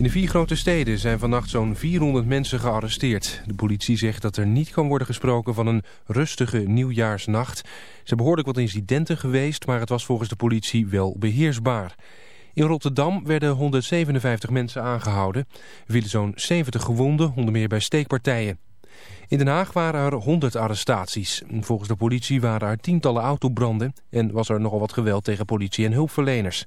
In de vier grote steden zijn vannacht zo'n 400 mensen gearresteerd. De politie zegt dat er niet kan worden gesproken van een rustige nieuwjaarsnacht. Er zijn behoorlijk wat incidenten geweest, maar het was volgens de politie wel beheersbaar. In Rotterdam werden 157 mensen aangehouden. Er vielen zo'n 70 gewonden, onder meer bij steekpartijen. In Den Haag waren er 100 arrestaties. Volgens de politie waren er tientallen autobranden en was er nogal wat geweld tegen politie en hulpverleners.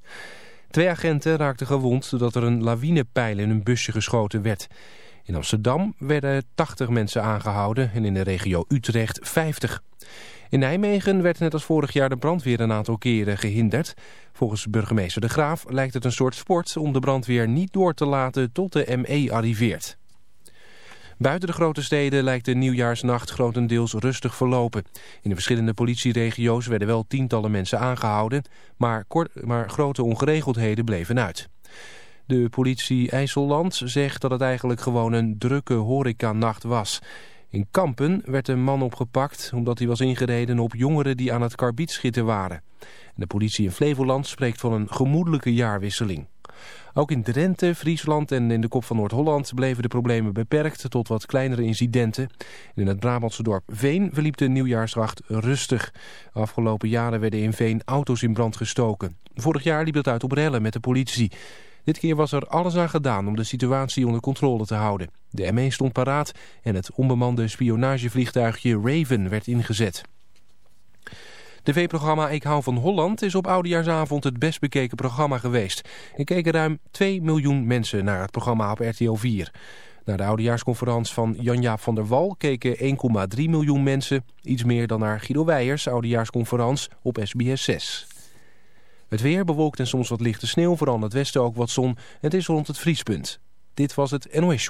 Twee agenten raakten gewond doordat er een lawinepijl in een busje geschoten werd. In Amsterdam werden 80 mensen aangehouden en in de regio Utrecht 50. In Nijmegen werd net als vorig jaar de brandweer een aantal keren gehinderd. Volgens burgemeester De Graaf lijkt het een soort sport om de brandweer niet door te laten tot de ME arriveert. Buiten de grote steden lijkt de nieuwjaarsnacht grotendeels rustig verlopen. In de verschillende politieregio's werden wel tientallen mensen aangehouden, maar, kort, maar grote ongeregeldheden bleven uit. De politie IJsselland zegt dat het eigenlijk gewoon een drukke horecanacht was. In Kampen werd een man opgepakt omdat hij was ingereden op jongeren die aan het karbietschieten waren. De politie in Flevoland spreekt van een gemoedelijke jaarwisseling. Ook in Drenthe, Friesland en in de kop van Noord-Holland bleven de problemen beperkt tot wat kleinere incidenten. In het Brabantse dorp Veen verliep de nieuwjaarsracht rustig. Afgelopen jaren werden in Veen auto's in brand gestoken. Vorig jaar liep het uit op rellen met de politie. Dit keer was er alles aan gedaan om de situatie onder controle te houden. De ME stond paraat en het onbemande spionagevliegtuigje Raven werd ingezet. TV-programma Ik hou van Holland is op Oudejaarsavond het best bekeken programma geweest. Er keken ruim 2 miljoen mensen naar het programma op RTL 4. Naar de Oudejaarsconferentie van Jan-Jaap van der Wal keken 1,3 miljoen mensen. Iets meer dan naar Guido Weijers Oudejaarsconferentie op SBS 6. Het weer bewolkt en soms wat lichte sneeuw, vooral in het westen ook wat zon. Het is rond het vriespunt. Dit was het NOS.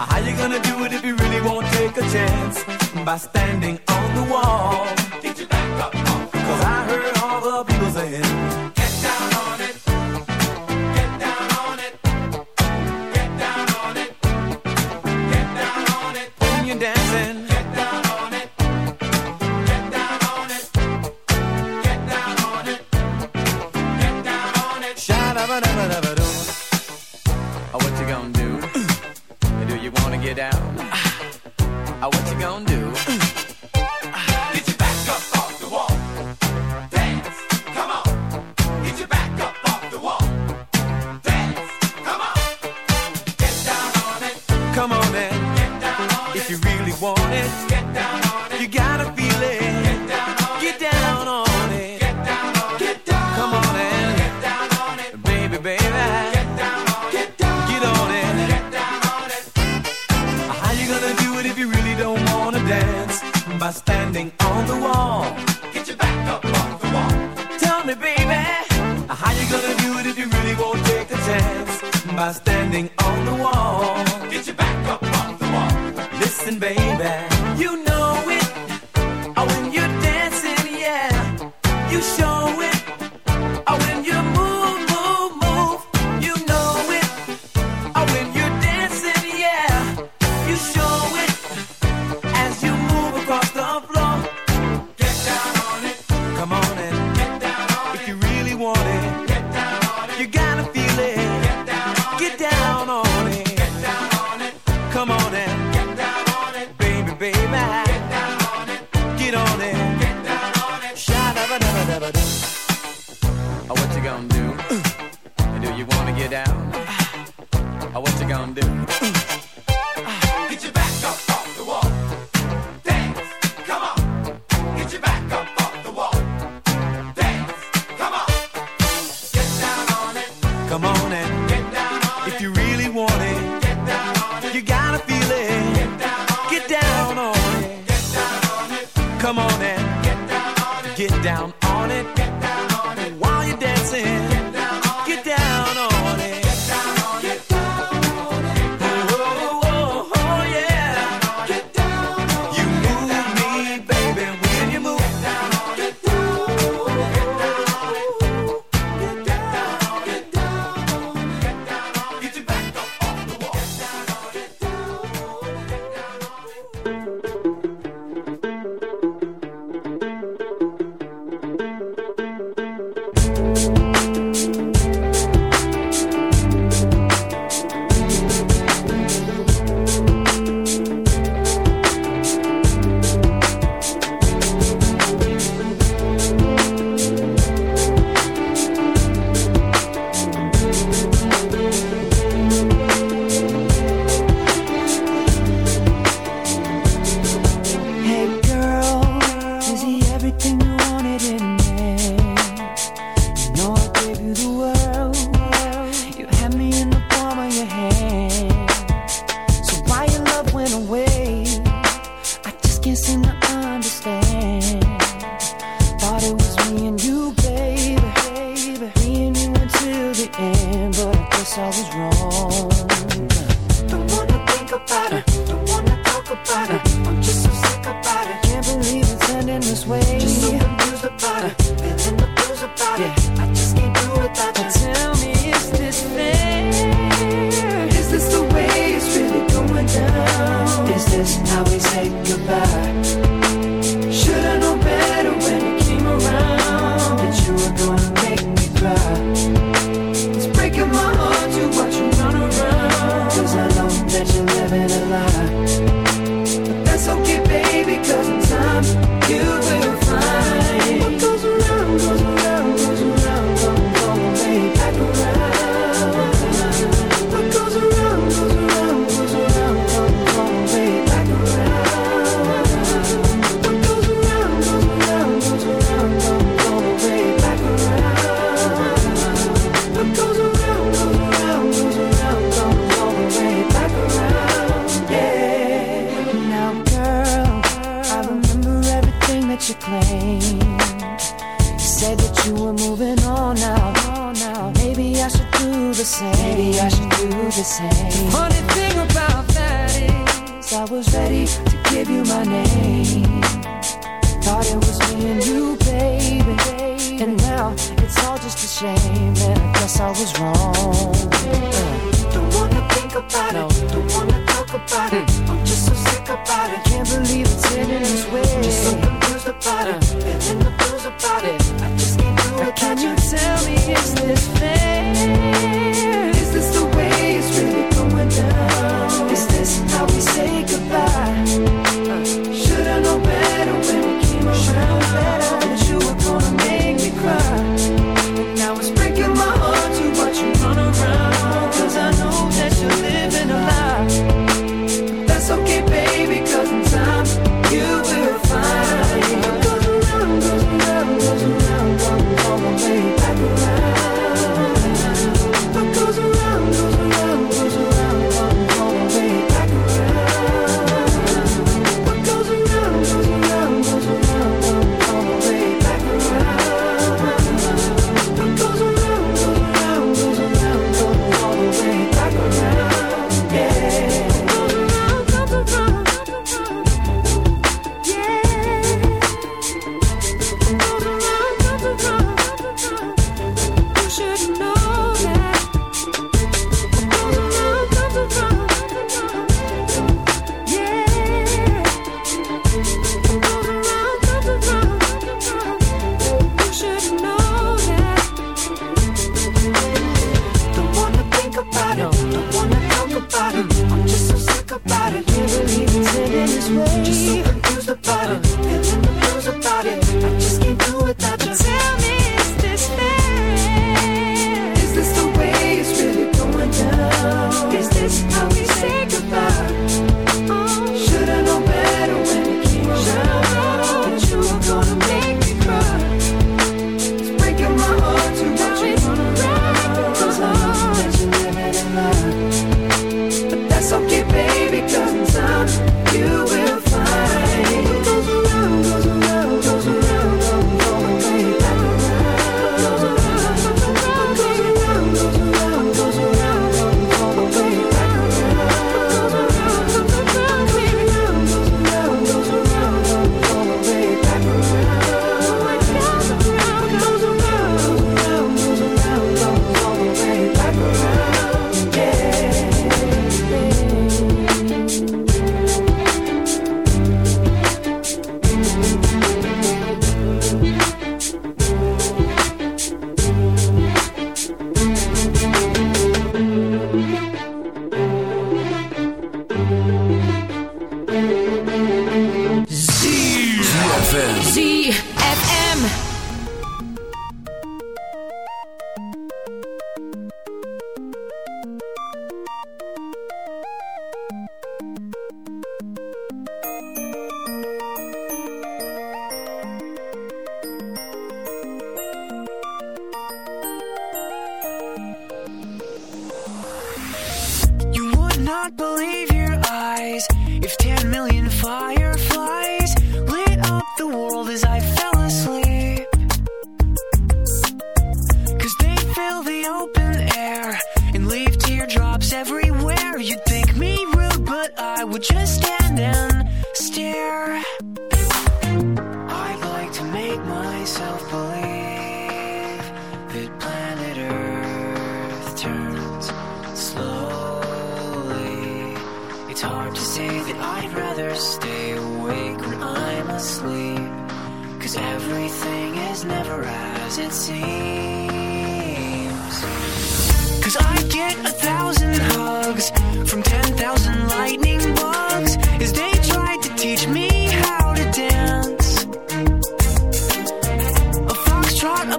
How you gonna do it if you really won't take a chance? By standing on the wall. Get your back up. Cause I heard all the people saying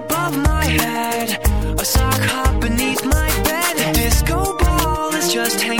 above my head, a sock hop beneath my bed. A disco ball is just hanging.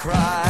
cry.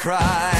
cry.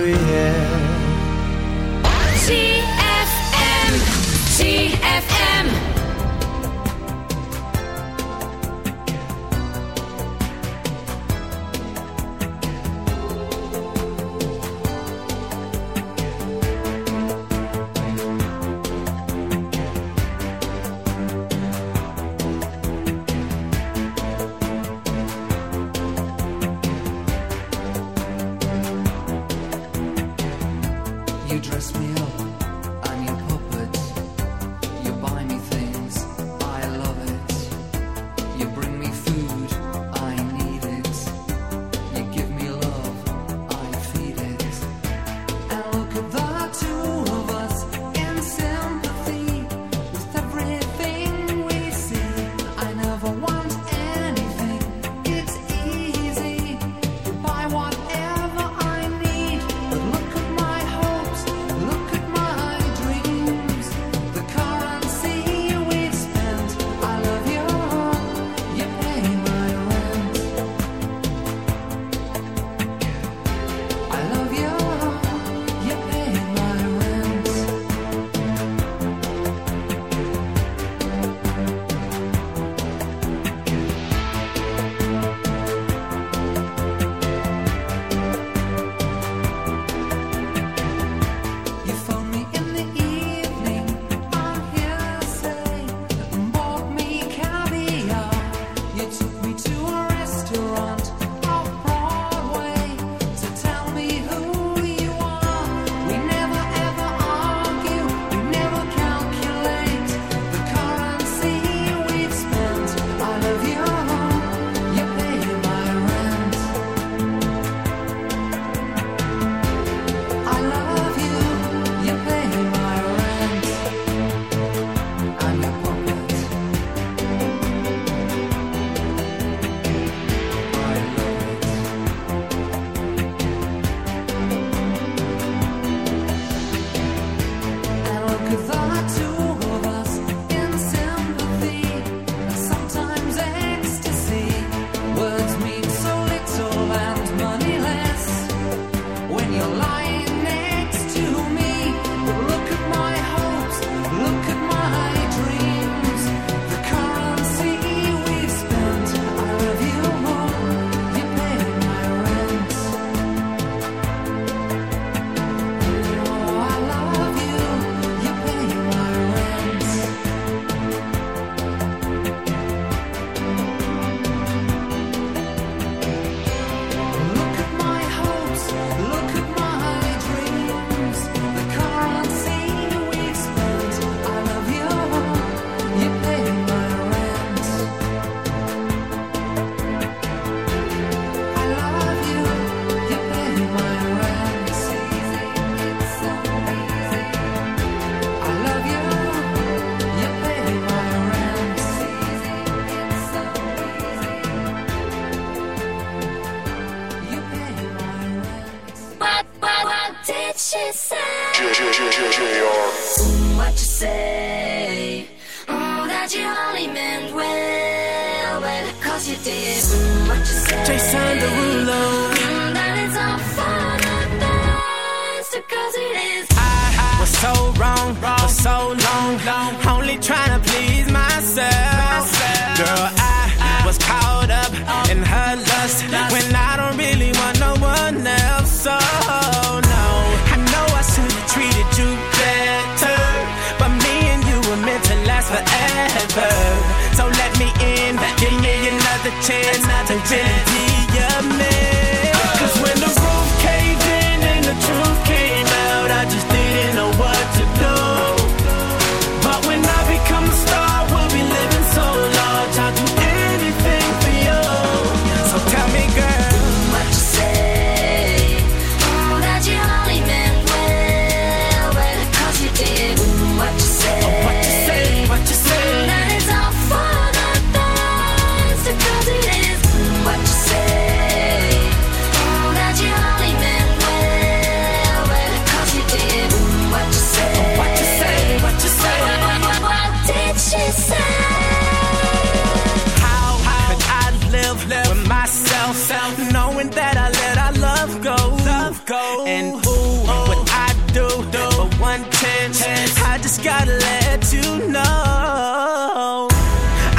knowing that I let our love go. Love go. And who oh. what I do, do. but one chance, I just gotta let you know.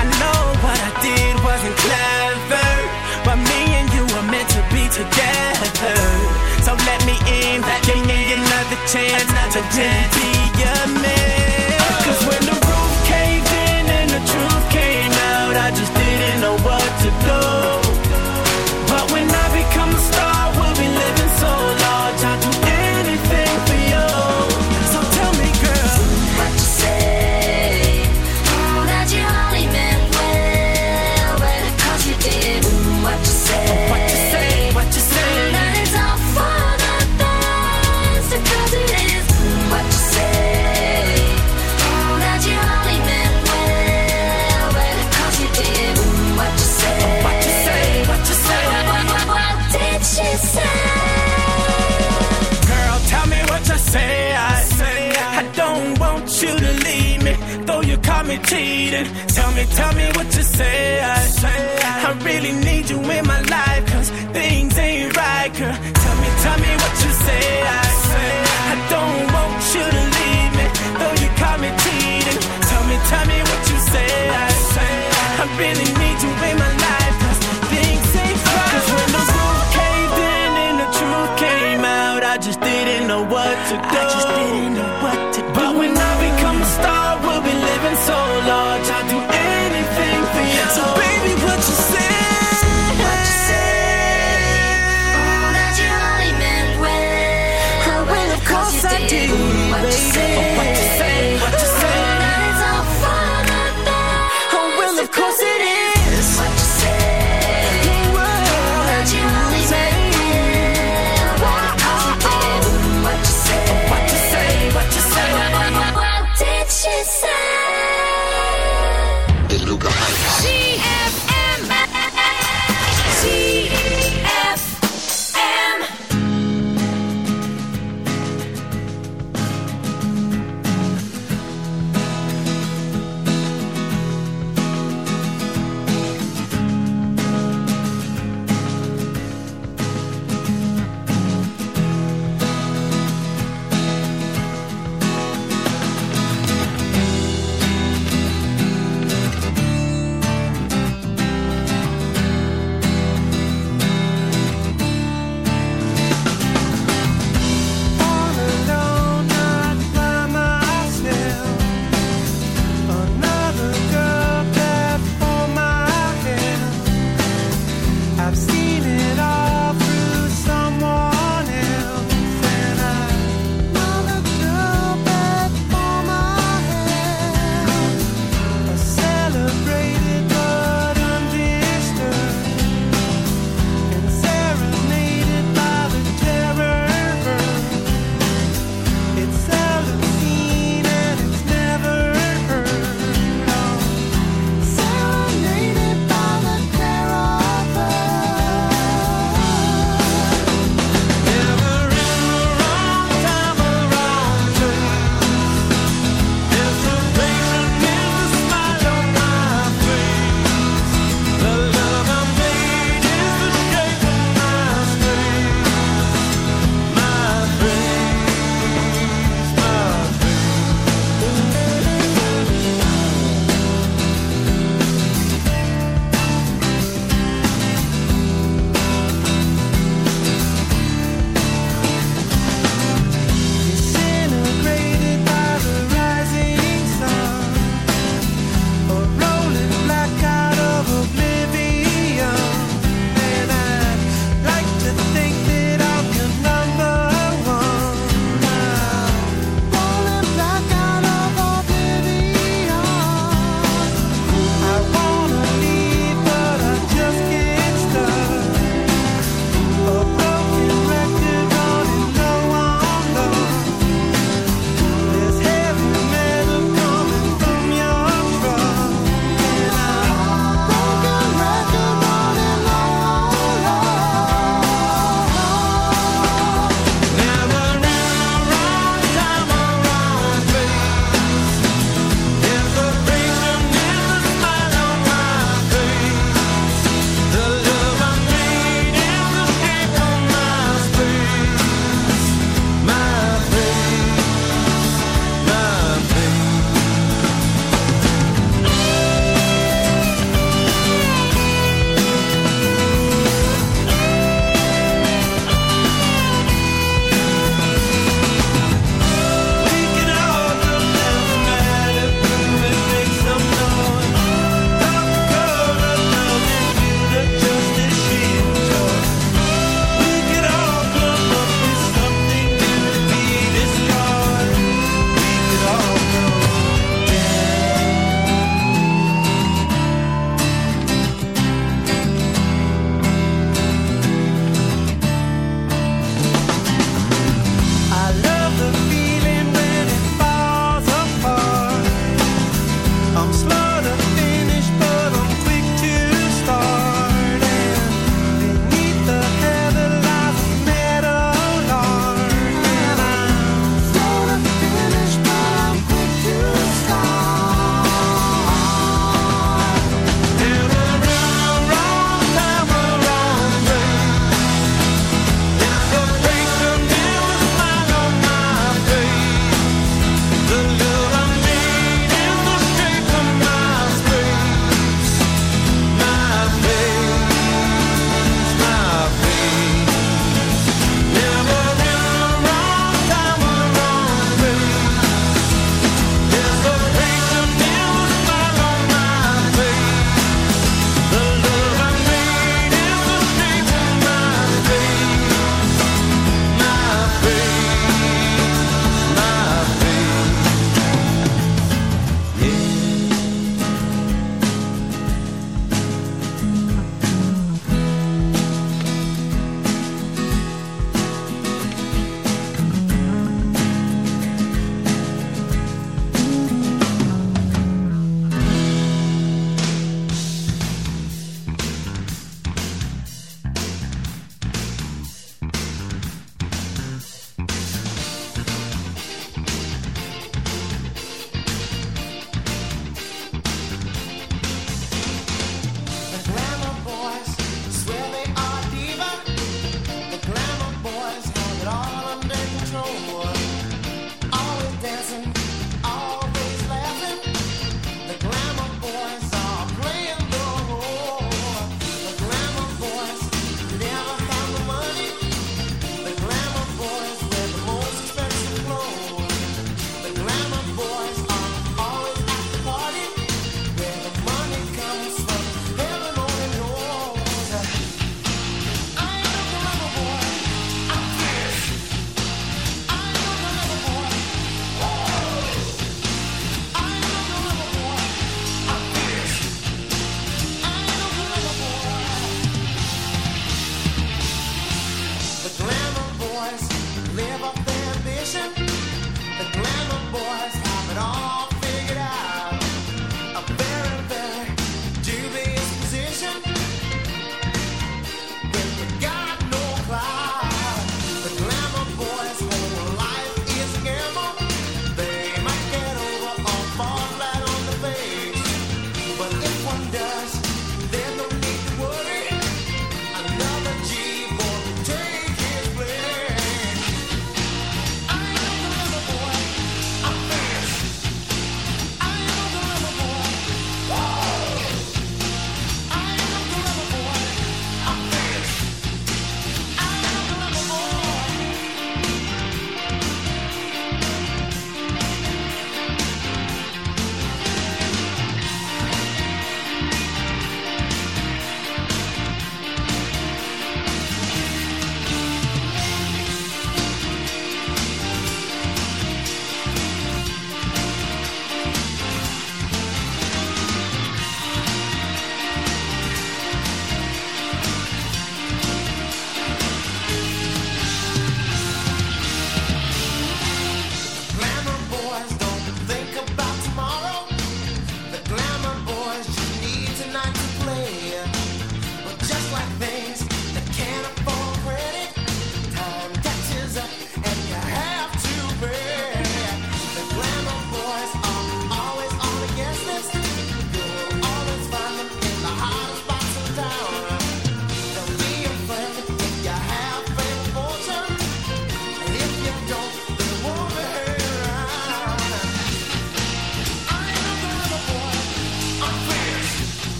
I know what I did wasn't clever, but me and you were meant to be together. So let me in, let give me, me another chance another to chance. cheating. Tell me, tell me what you say. I, I really need you in my life, cause things ain't right, girl.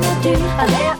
inattendu. Allez,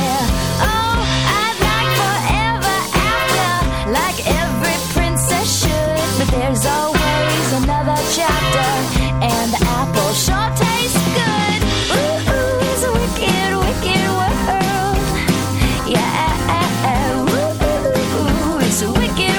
so wicked.